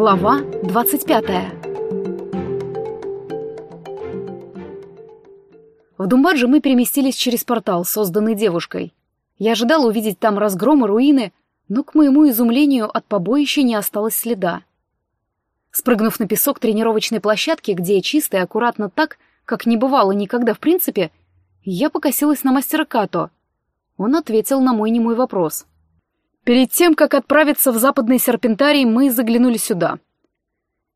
Глава 25 В Думбадже мы переместились через портал, созданный девушкой. Я ожидала увидеть там разгром и руины, но, к моему изумлению, от побоища не осталось следа. Спрыгнув на песок тренировочной площадки, где чисто и аккуратно так, как не бывало никогда в принципе, я покосилась на мастера Като. Он ответил на мой немой вопрос. Перед тем, как отправиться в западный серпентарий, мы заглянули сюда.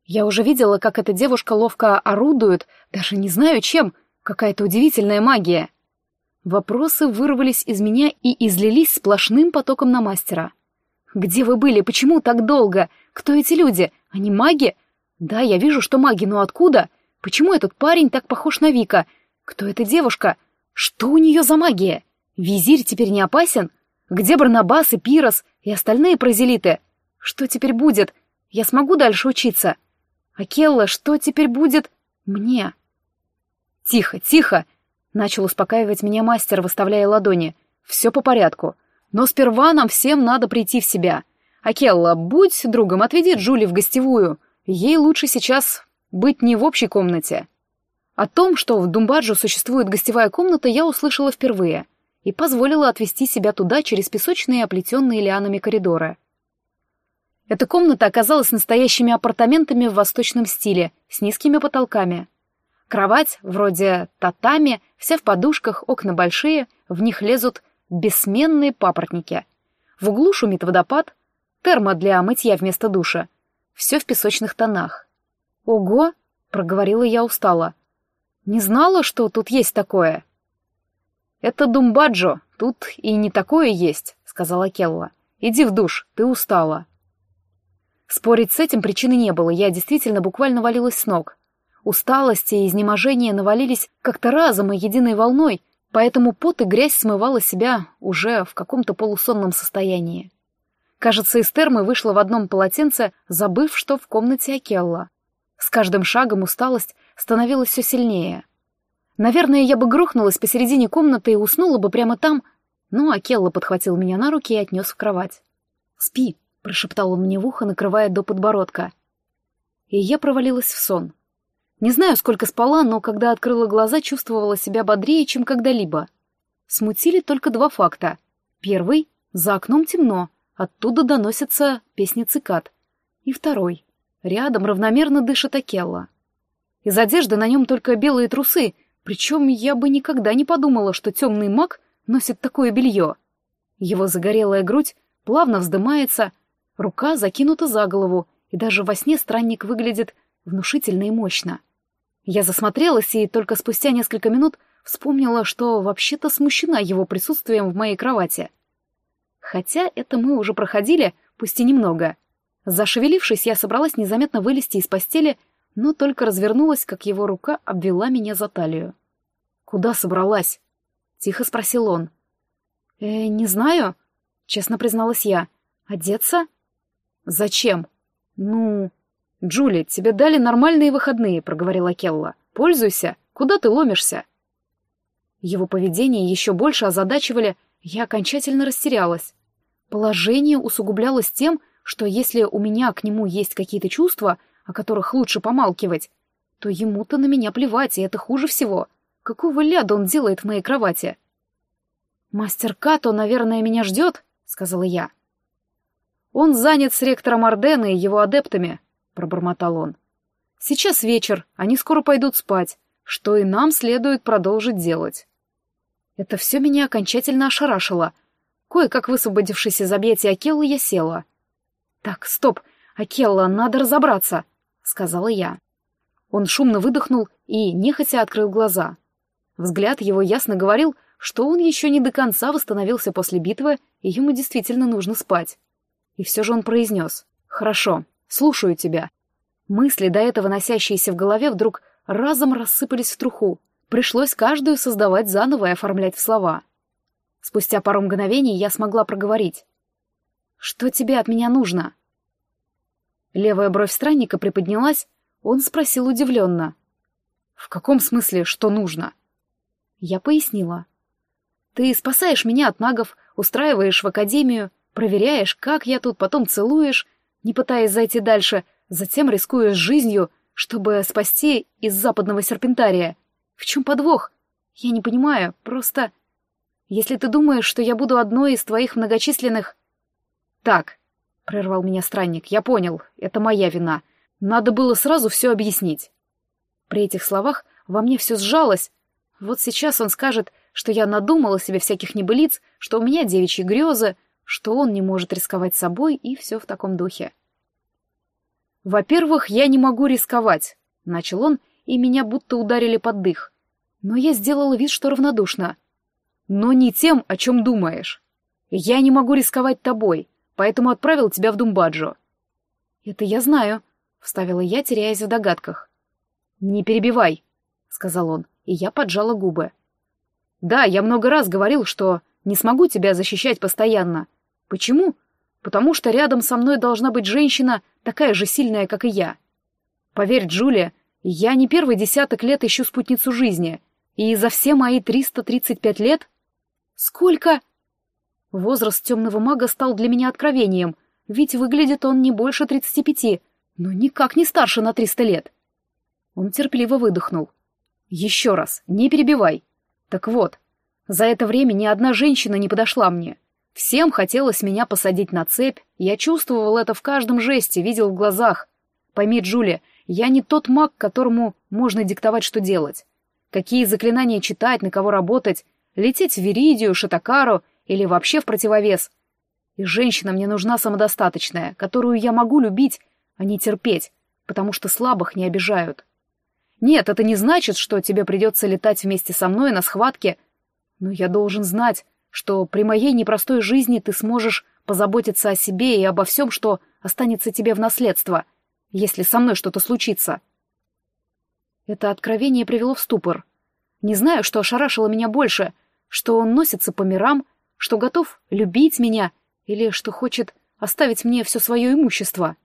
Я уже видела, как эта девушка ловко орудует, даже не знаю чем, какая-то удивительная магия. Вопросы вырвались из меня и излились сплошным потоком на мастера. «Где вы были? Почему так долго? Кто эти люди? Они маги? Да, я вижу, что маги, но откуда? Почему этот парень так похож на Вика? Кто эта девушка? Что у нее за магия? Визирь теперь не опасен? Где Барнабас и Пирос и остальные прозелиты? Что теперь будет? Я смогу дальше учиться? Акелла, что теперь будет мне? Тихо, тихо! Начал успокаивать меня мастер, выставляя ладони. Все по порядку. Но сперва нам всем надо прийти в себя. Акелла, будь другом, отведи Джули в гостевую. Ей лучше сейчас быть не в общей комнате. О том, что в Думбаджо существует гостевая комната, я услышала впервые — и позволила отвести себя туда через песочные оплетенные лианами коридоры. Эта комната оказалась настоящими апартаментами в восточном стиле, с низкими потолками. Кровать, вроде татами, вся в подушках, окна большие, в них лезут бессменные папоротники. В углу шумит водопад, термо для мытья вместо душа. Все в песочных тонах. «Ого!» — проговорила я устало. «Не знала, что тут есть такое». «Это Думбаджо, тут и не такое есть», — сказала Келла. «Иди в душ, ты устала». Спорить с этим причины не было, я действительно буквально валилась с ног. Усталость и изнеможение навалились как-то разом и единой волной, поэтому пот и грязь смывала себя уже в каком-то полусонном состоянии. Кажется, из термы вышла в одном полотенце, забыв, что в комнате Акелла. С каждым шагом усталость становилась все сильнее — Наверное, я бы грохнулась посередине комнаты и уснула бы прямо там, но Акелла подхватил меня на руки и отнес в кровать. «Спи», — прошептал он мне в ухо, накрывая до подбородка. И я провалилась в сон. Не знаю, сколько спала, но когда открыла глаза, чувствовала себя бодрее, чем когда-либо. Смутили только два факта. Первый — за окном темно, оттуда доносятся песни цикад. И второй — рядом равномерно дышит Акелла. Из одежды на нем только белые трусы — причем я бы никогда не подумала, что темный маг носит такое белье. Его загорелая грудь плавно вздымается, рука закинута за голову, и даже во сне странник выглядит внушительно и мощно. Я засмотрелась и только спустя несколько минут вспомнила, что вообще-то смущена его присутствием в моей кровати. Хотя это мы уже проходили, пусть и немного. Зашевелившись, я собралась незаметно вылезти из постели но только развернулась, как его рука обвела меня за талию. «Куда собралась?» — тихо спросил он. «Э, не знаю», — честно призналась я. «Одеться?» «Зачем?» «Ну...» «Джули, тебе дали нормальные выходные», — проговорила Келла. «Пользуйся. Куда ты ломишься?» Его поведение еще больше озадачивали, я окончательно растерялась. Положение усугублялось тем, что если у меня к нему есть какие-то чувства, о которых лучше помалкивать, то ему-то на меня плевать, и это хуже всего. Какого ляда он делает в моей кровати? «Мастер Като, наверное, меня ждет», — сказала я. «Он занят с ректором Ордена и его адептами», — пробормотал он. «Сейчас вечер, они скоро пойдут спать, что и нам следует продолжить делать». Это все меня окончательно ошарашило. Кое-как высвободившись из объятия Акеллы, я села. «Так, стоп, Акелла, надо разобраться сказала я. Он шумно выдохнул и нехотя открыл глаза. Взгляд его ясно говорил, что он еще не до конца восстановился после битвы, и ему действительно нужно спать. И все же он произнес «Хорошо, слушаю тебя». Мысли, до этого носящиеся в голове, вдруг разом рассыпались в труху. Пришлось каждую создавать заново и оформлять в слова. Спустя пару мгновений я смогла проговорить. «Что тебе от меня нужно?» Левая бровь странника приподнялась, он спросил удивленно. «В каком смысле, что нужно?» Я пояснила. «Ты спасаешь меня от нагов, устраиваешь в академию, проверяешь, как я тут, потом целуешь, не пытаясь зайти дальше, затем рискуя жизнью, чтобы спасти из западного серпентария. В чем подвох? Я не понимаю, просто... Если ты думаешь, что я буду одной из твоих многочисленных... Так, — прервал меня странник, — я понял, это моя вина. Надо было сразу все объяснить. При этих словах во мне все сжалось. Вот сейчас он скажет, что я надумала себе всяких небылиц, что у меня девичьи грезы, что он не может рисковать собой, и все в таком духе. «Во-первых, я не могу рисковать», — начал он, и меня будто ударили под дых. Но я сделала вид, что равнодушна. «Но не тем, о чем думаешь. Я не могу рисковать тобой, поэтому отправил тебя в Думбаджо». «Это я знаю», — вставила я, теряясь в догадках. «Не перебивай», — сказал он, и я поджала губы. «Да, я много раз говорил, что не смогу тебя защищать постоянно. Почему? Потому что рядом со мной должна быть женщина, такая же сильная, как и я. Поверь, Джулия, я не первый десяток лет ищу спутницу жизни, и за все мои 335 лет... Сколько? Возраст темного мага стал для меня откровением, ведь выглядит он не больше 35, но никак не старше на 300 лет. Он терпеливо выдохнул. Еще раз, не перебивай. Так вот, за это время ни одна женщина не подошла мне. Всем хотелось меня посадить на цепь, я чувствовал это в каждом жесте, видел в глазах. Пойми, Джулия, я не тот маг, которому можно диктовать, что делать. Какие заклинания читать, на кого работать, лететь в Веридию, Шатакару или вообще в противовес. И женщина мне нужна самодостаточная, которую я могу любить, а не терпеть, потому что слабых не обижают. Нет, это не значит, что тебе придется летать вместе со мной на схватке, но я должен знать, что при моей непростой жизни ты сможешь позаботиться о себе и обо всем, что останется тебе в наследство, если со мной что-то случится. Это откровение привело в ступор. Не знаю, что ошарашило меня больше, что он носится по мирам, что готов любить меня или что хочет оставить мне все свое имущество.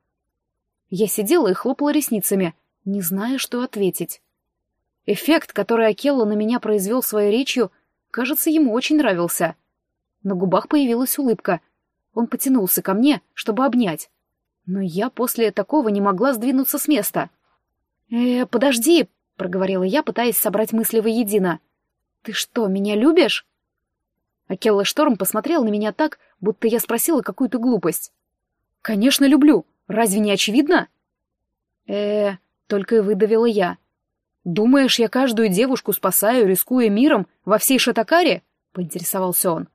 Я сидела и хлопала ресницами, не зная, что ответить. Эффект, который Акелла на меня произвел своей речью, кажется, ему очень нравился. На губах появилась улыбка. Он потянулся ко мне, чтобы обнять. Но я после такого не могла сдвинуться с места. «Э, подожди», — проговорила я, пытаясь собрать мысли воедино. «Ты что, меня любишь?» Акелла Шторм посмотрел на меня так, будто я спросила какую-то глупость. «Конечно, люблю. Разве не очевидно?» э только и выдавила я. «Думаешь, я каждую девушку спасаю, рискуя миром во всей Шатакаре?» — поинтересовался он.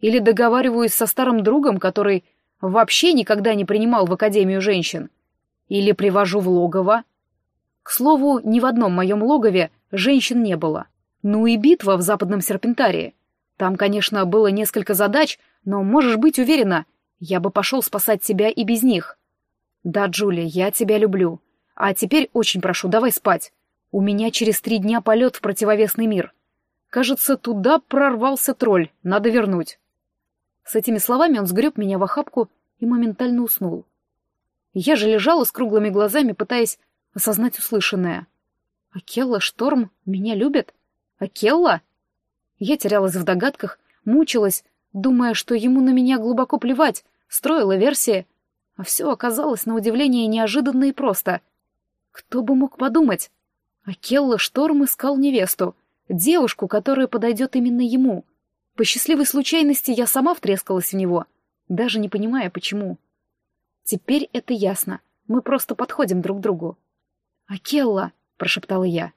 Или договариваюсь со старым другом, который вообще никогда не принимал в Академию женщин. Или привожу в логово. К слову, ни в одном моем логове женщин не было. Ну и битва в Западном Серпентарии. Там, конечно, было несколько задач, но можешь быть уверена, я бы пошел спасать тебя и без них. Да, Джулия, я тебя люблю. А теперь очень прошу, давай спать. У меня через три дня полет в противовесный мир. Кажется, туда прорвался тролль, надо вернуть. С этими словами он сгреб меня в охапку и моментально уснул. Я же лежала с круглыми глазами, пытаясь осознать услышанное. «Акелла Шторм меня любит? Акелла?» Я терялась в догадках, мучилась, думая, что ему на меня глубоко плевать, строила версии, а все оказалось на удивление неожиданно и просто. Кто бы мог подумать? Акелла Шторм искал невесту, девушку, которая подойдет именно ему — по счастливой случайности я сама втрескалась в него, даже не понимая, почему. Теперь это ясно. Мы просто подходим друг к другу. «Акелла!» — прошептала я.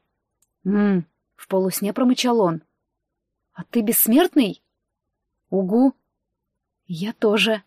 «Ммм!» — в полусне промычал он. «А ты бессмертный?» «Угу!» «Я тоже!»